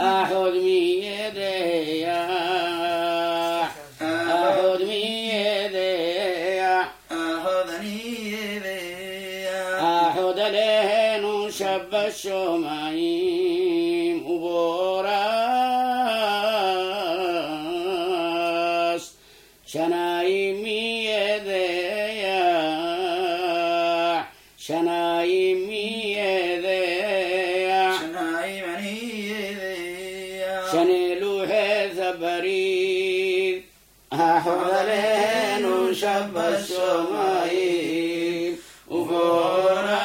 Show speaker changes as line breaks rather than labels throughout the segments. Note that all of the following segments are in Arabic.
أخذ من يدي أخذ من يدي
أخذني يدي
لهن شب الشمعين وبوراس شنايم يدي حضرین شب شمایی. وورا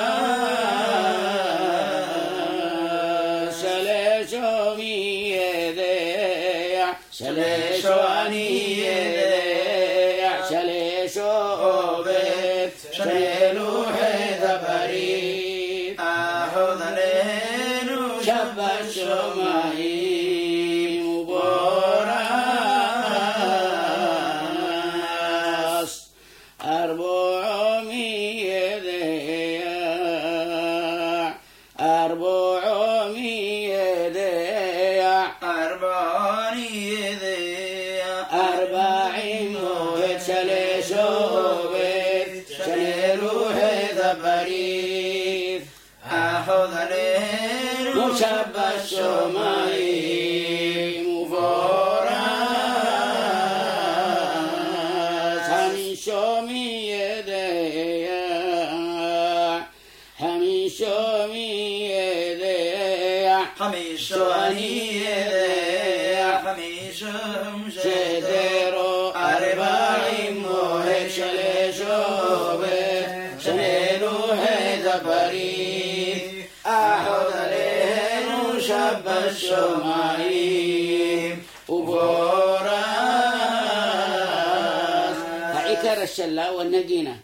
شل شومی ده. شل شوانی ده. شل شوبت شل نوح
دبری حضرین
شب شمایی. ذياع أربعمية ذياع
أربعاني يدي
أربعين موت شلشو بيت شليلو هذا بريد
أخذ لين
مشب الشمعين وفراس همشومي يديع
يدي خميشهم
شدرو أربعين موهب شلشوبه شنيلو هيدا بريد أحد لهنو شب الشمعين وبوراس هعيكر الشلا والنقينة